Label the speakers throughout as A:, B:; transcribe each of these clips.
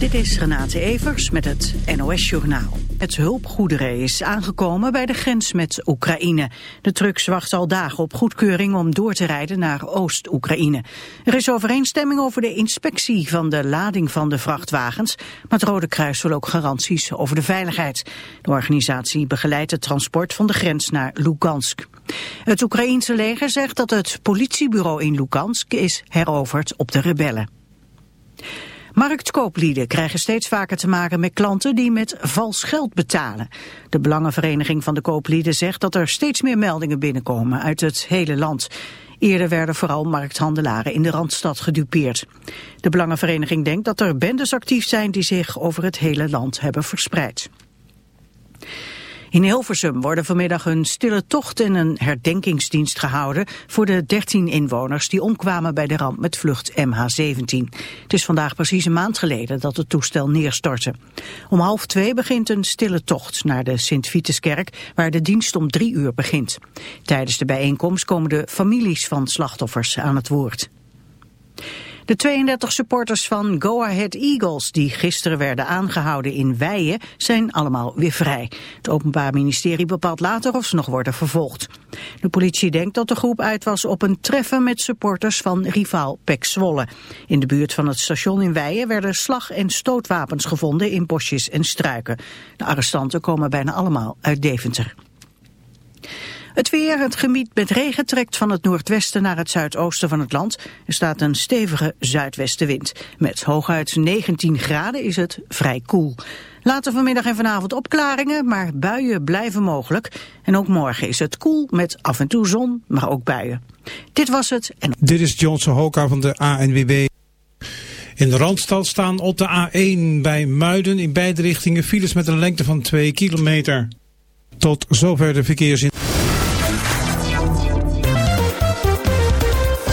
A: Dit is Renate Evers met het NOS Journaal. Het hulpgoederen is aangekomen bij de grens met Oekraïne. De trucks wachten al dagen op goedkeuring om door te rijden naar Oost-Oekraïne. Er is overeenstemming over de inspectie van de lading van de vrachtwagens. Maar het Rode Kruis wil ook garanties over de veiligheid. De organisatie begeleidt het transport van de grens naar Lugansk. Het Oekraïense leger zegt dat het politiebureau in Lugansk is heroverd op de rebellen. Marktkooplieden krijgen steeds vaker te maken met klanten die met vals geld betalen. De Belangenvereniging van de Kooplieden zegt dat er steeds meer meldingen binnenkomen uit het hele land. Eerder werden vooral markthandelaren in de Randstad gedupeerd. De Belangenvereniging denkt dat er bendes actief zijn die zich over het hele land hebben verspreid. In Hilversum worden vanmiddag een stille tocht en een herdenkingsdienst gehouden voor de 13 inwoners die omkwamen bij de ramp met vlucht MH17. Het is vandaag precies een maand geleden dat het toestel neerstortte. Om half twee begint een stille tocht naar de Sint-Vituskerk waar de dienst om drie uur begint. Tijdens de bijeenkomst komen de families van slachtoffers aan het woord. De 32 supporters van Go Ahead Eagles die gisteren werden aangehouden in Weijen zijn allemaal weer vrij. Het Openbaar Ministerie bepaalt later of ze nog worden vervolgd. De politie denkt dat de groep uit was op een treffen met supporters van rivaal Pek Zwolle. In de buurt van het station in Weijen werden slag- en stootwapens gevonden in bosjes en struiken. De arrestanten komen bijna allemaal uit Deventer. Het weer, het gebied met regen trekt van het noordwesten naar het zuidoosten van het land. Er staat een stevige zuidwestenwind. Met hooguit 19 graden is het vrij koel. Later vanmiddag en vanavond opklaringen, maar buien blijven mogelijk. En ook morgen is het koel met af en toe zon, maar ook buien. Dit was het. En...
B: Dit is Johnson Hoka van de ANWB. In de Randstad staan op de A1 bij Muiden in beide richtingen files met een lengte van 2 kilometer. Tot zover de verkeersin.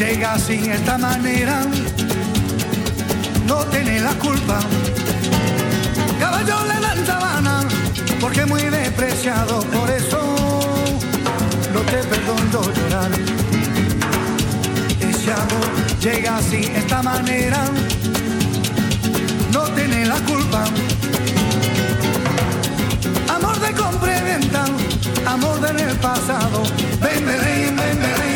C: llega así esta manera, no tiene la culpa. Caballo le dan sabana, porque muy despreciado, por eso no te perdono llorar. Ese amor llega así esta manera, no tiene la culpa. Amor de compra y venta, amor del pasado, ven, ven, ven, ven.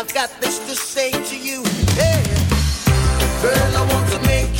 D: I've got this to say to you. Hey, girl, I want to make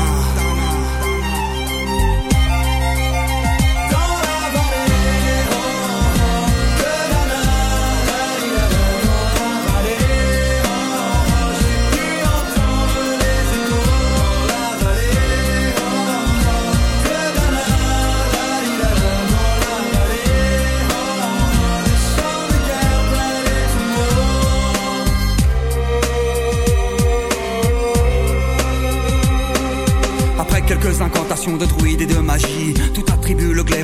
E: De druides et de magie, tout attribue le glaive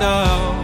F: myself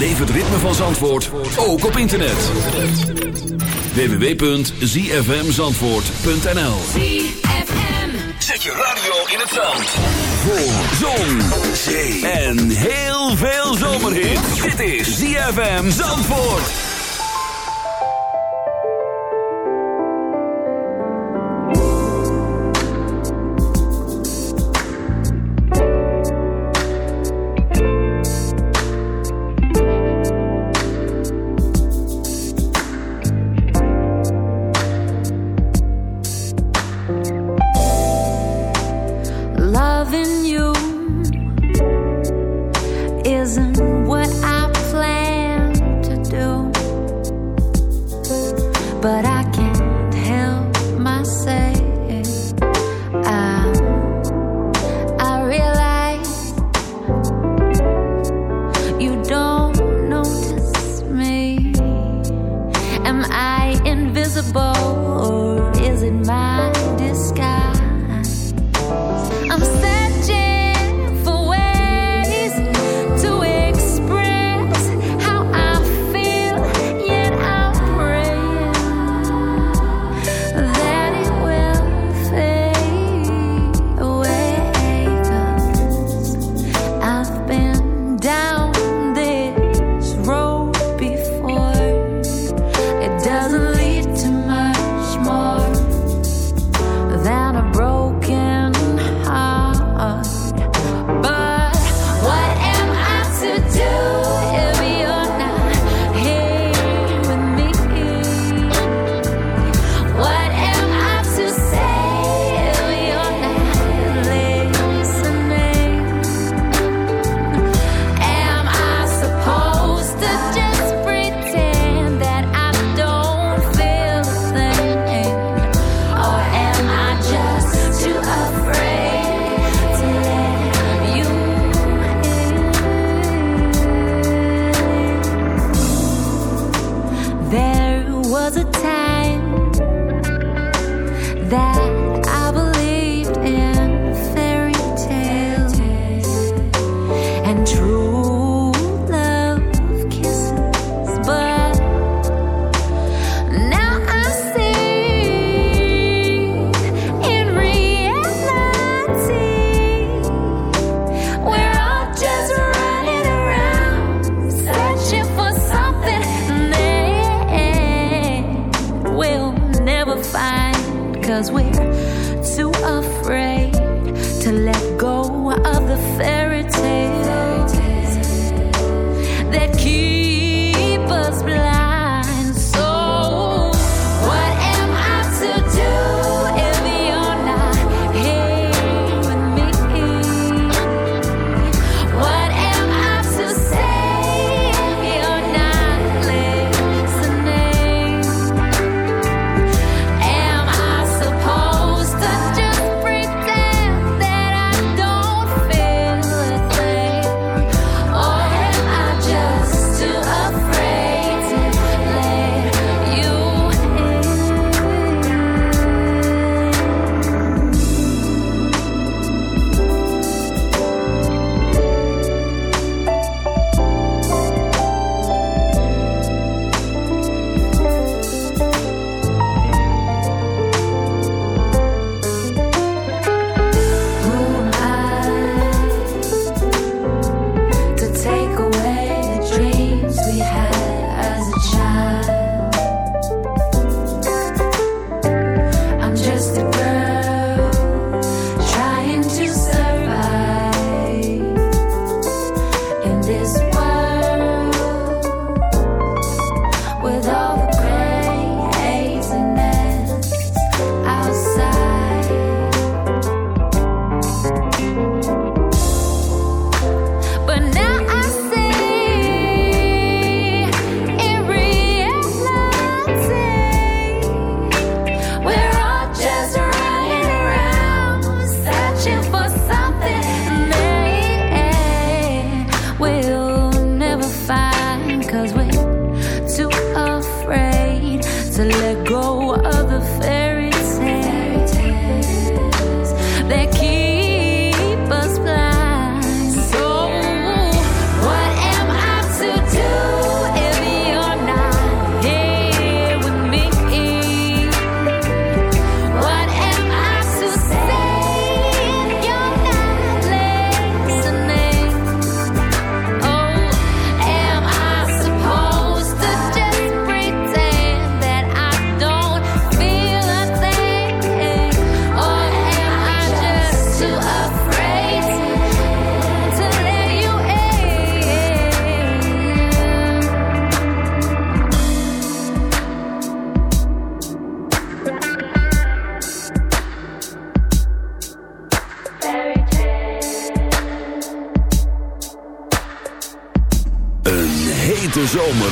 F: Beleef
G: het ritme van Zandvoort ook op internet. www.zfmzandvoort.nl Zet je radio in het zand. Voor zon, zee en heel veel zomerhit. Dit is ZFM Zandvoort.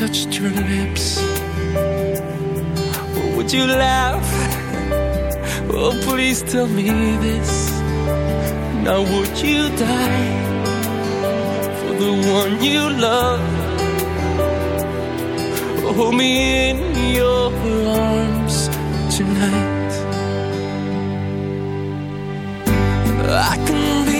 H: touched your lips? Would you laugh? Oh, please tell me this. Now, would you die for the one you love? Hold me in your arms tonight. I can be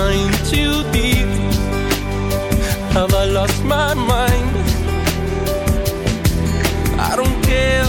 H: mind too deep? Have I lost my mind? I don't care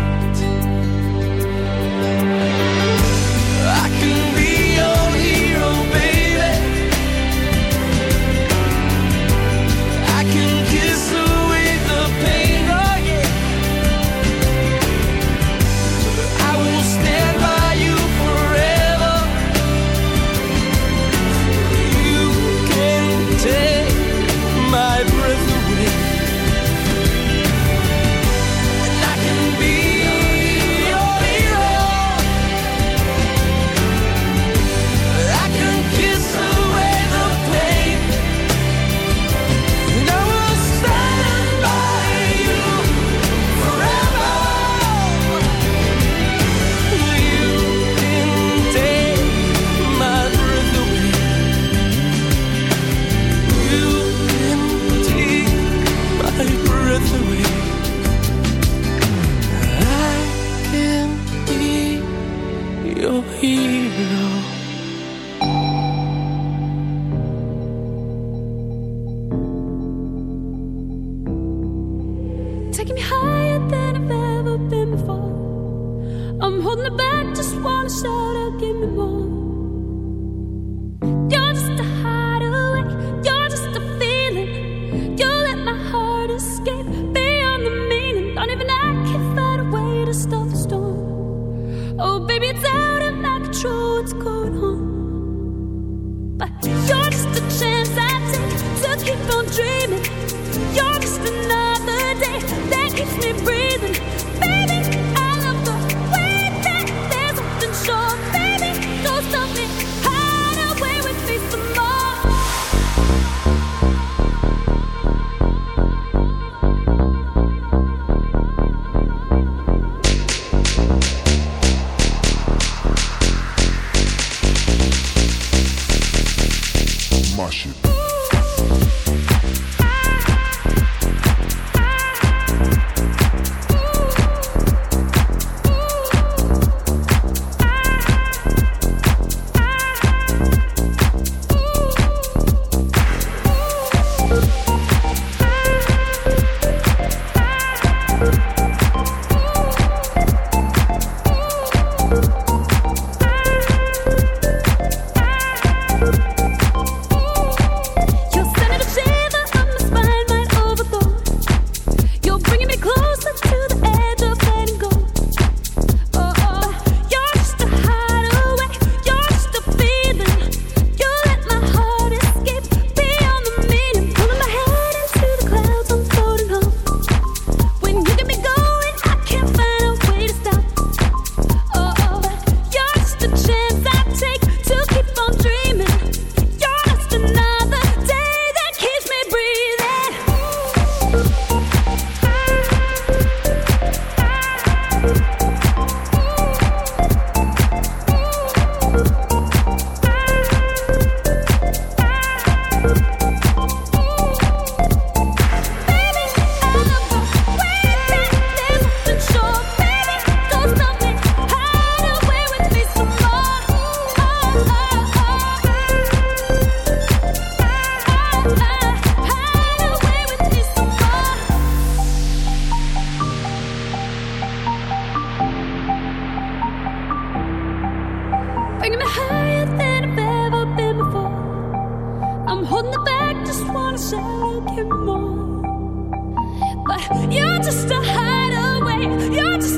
I: passion.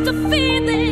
I: to feed the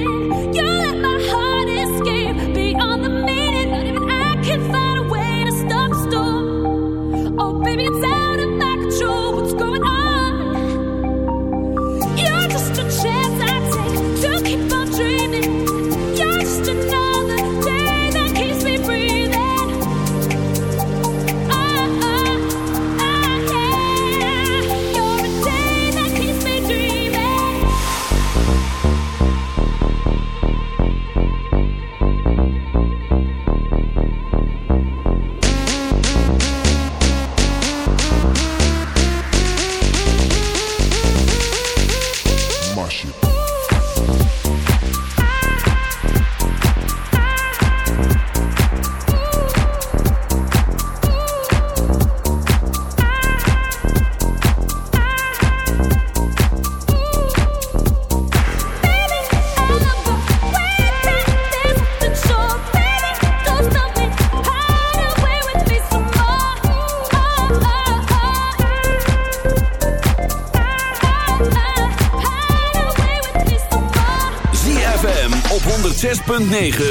G: 106.9